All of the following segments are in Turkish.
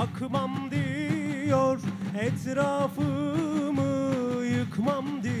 akmam diyor Etrafımı yıkmam diyor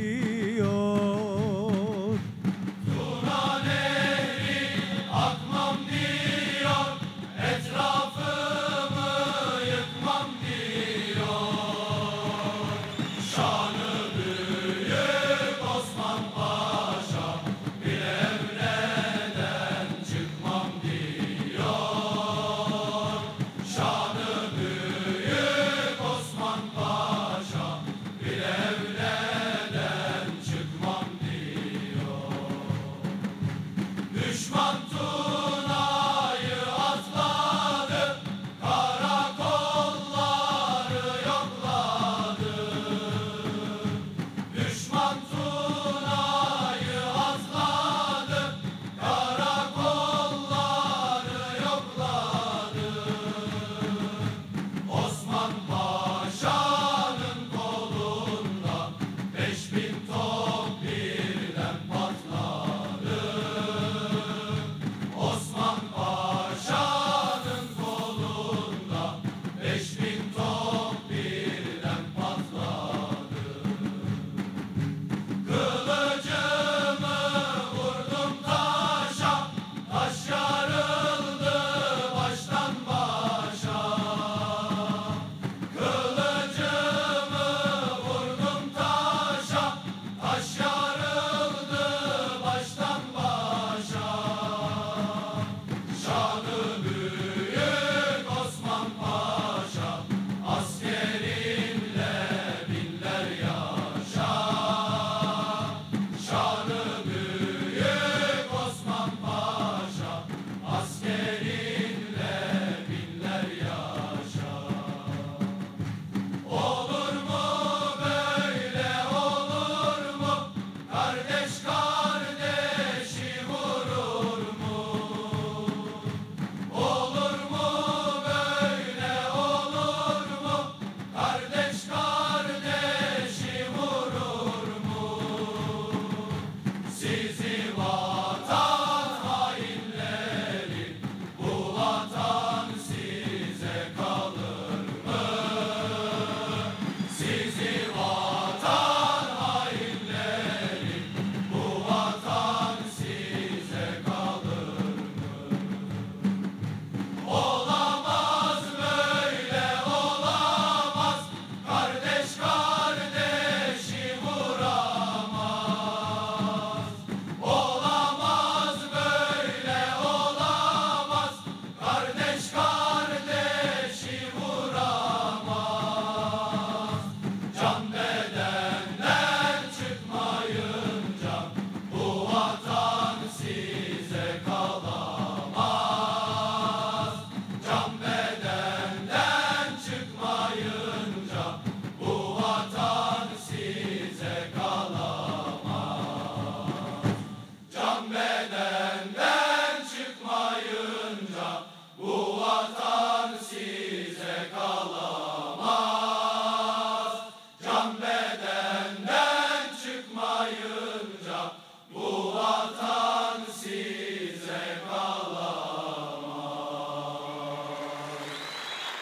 Bu vatan